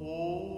Oh.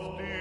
of the